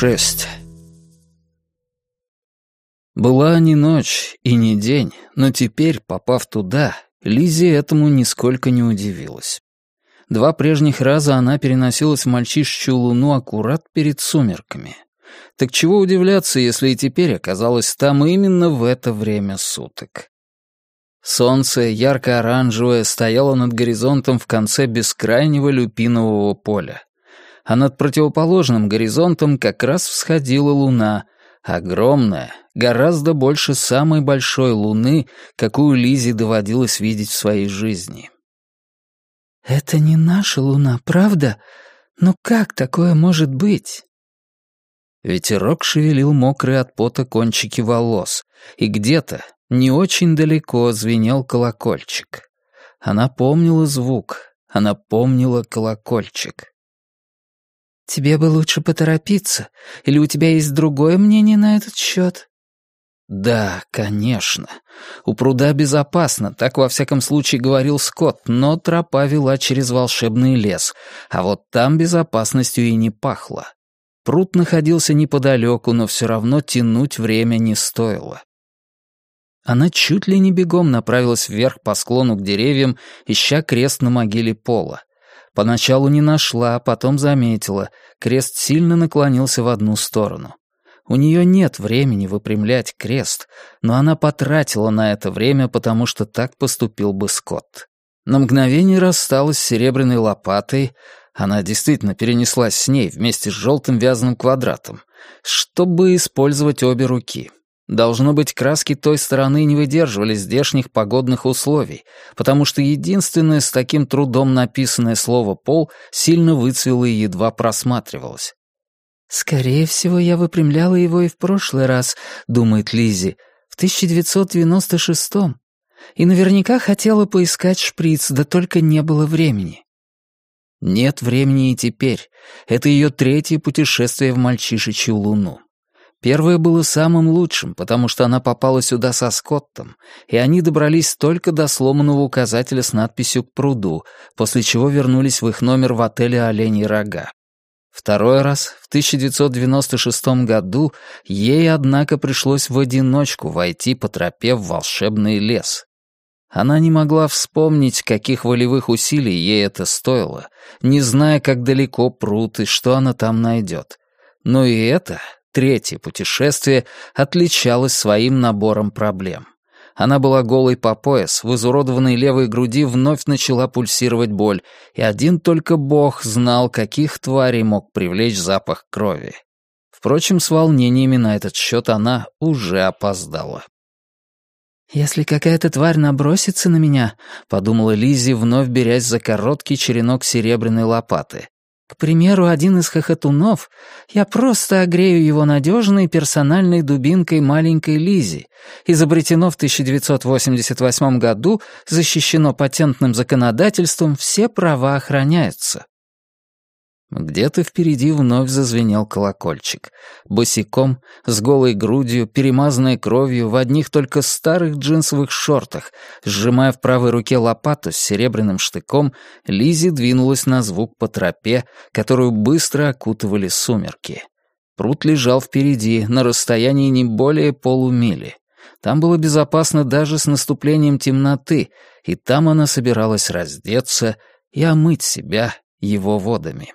6. Была не ночь и не день, но теперь, попав туда, Лизи этому нисколько не удивилась. Два прежних раза она переносилась в мальчишечью луну аккурат перед сумерками. Так чего удивляться, если и теперь оказалась там именно в это время суток. Солнце, ярко-оранжевое, стояло над горизонтом в конце бескрайнего люпинового поля а над противоположным горизонтом как раз всходила луна, огромная, гораздо больше самой большой луны, какую Лизе доводилось видеть в своей жизни. «Это не наша луна, правда? Но как такое может быть?» Ветерок шевелил мокрые от пота кончики волос, и где-то, не очень далеко, звенел колокольчик. Она помнила звук, она помнила колокольчик. «Тебе бы лучше поторопиться, или у тебя есть другое мнение на этот счет?» «Да, конечно. У пруда безопасно, так во всяком случае говорил Скотт, но тропа вела через волшебный лес, а вот там безопасностью и не пахло. Пруд находился неподалеку, но все равно тянуть время не стоило. Она чуть ли не бегом направилась вверх по склону к деревьям, ища крест на могиле Пола. Поначалу не нашла, потом заметила. Крест сильно наклонился в одну сторону. У нее нет времени выпрямлять крест, но она потратила на это время, потому что так поступил бы Скотт. На мгновение рассталась с серебряной лопатой, она действительно перенеслась с ней вместе с желтым вязаным квадратом, чтобы использовать обе руки. Должно быть, краски той стороны не выдерживали здешних погодных условий, потому что единственное с таким трудом написанное слово «пол» сильно выцвело и едва просматривалось. «Скорее всего, я выпрямляла его и в прошлый раз», — думает Лизи, — «в 1996-м. И наверняка хотела поискать шприц, да только не было времени». Нет времени и теперь. Это ее третье путешествие в мальчишечью луну. Первое было самым лучшим, потому что она попала сюда со Скоттом, и они добрались только до сломанного указателя с надписью «К пруду», после чего вернулись в их номер в отеле «Оленей рога». Второй раз, в 1996 году, ей, однако, пришлось в одиночку войти по тропе в волшебный лес. Она не могла вспомнить, каких волевых усилий ей это стоило, не зная, как далеко пруд и что она там найдет. Но и это Третье путешествие отличалось своим набором проблем. Она была голой по пояс, в изуродованной левой груди вновь начала пульсировать боль, и один только бог знал, каких тварей мог привлечь запах крови. Впрочем, с волнениями на этот счет она уже опоздала. «Если какая-то тварь набросится на меня», — подумала Лиззи, вновь берясь за короткий черенок серебряной лопаты, к примеру, один из хохотунов, я просто огрею его надежной персональной дубинкой маленькой Лизи, изобретено в 1988 году, защищено патентным законодательством, все права охраняются. Где-то впереди вновь зазвенел колокольчик. Босиком, с голой грудью, перемазанной кровью, в одних только старых джинсовых шортах, сжимая в правой руке лопату с серебряным штыком, Лизи двинулась на звук по тропе, которую быстро окутывали сумерки. Пруд лежал впереди, на расстоянии не более полумили. Там было безопасно даже с наступлением темноты, и там она собиралась раздеться и омыть себя его водами.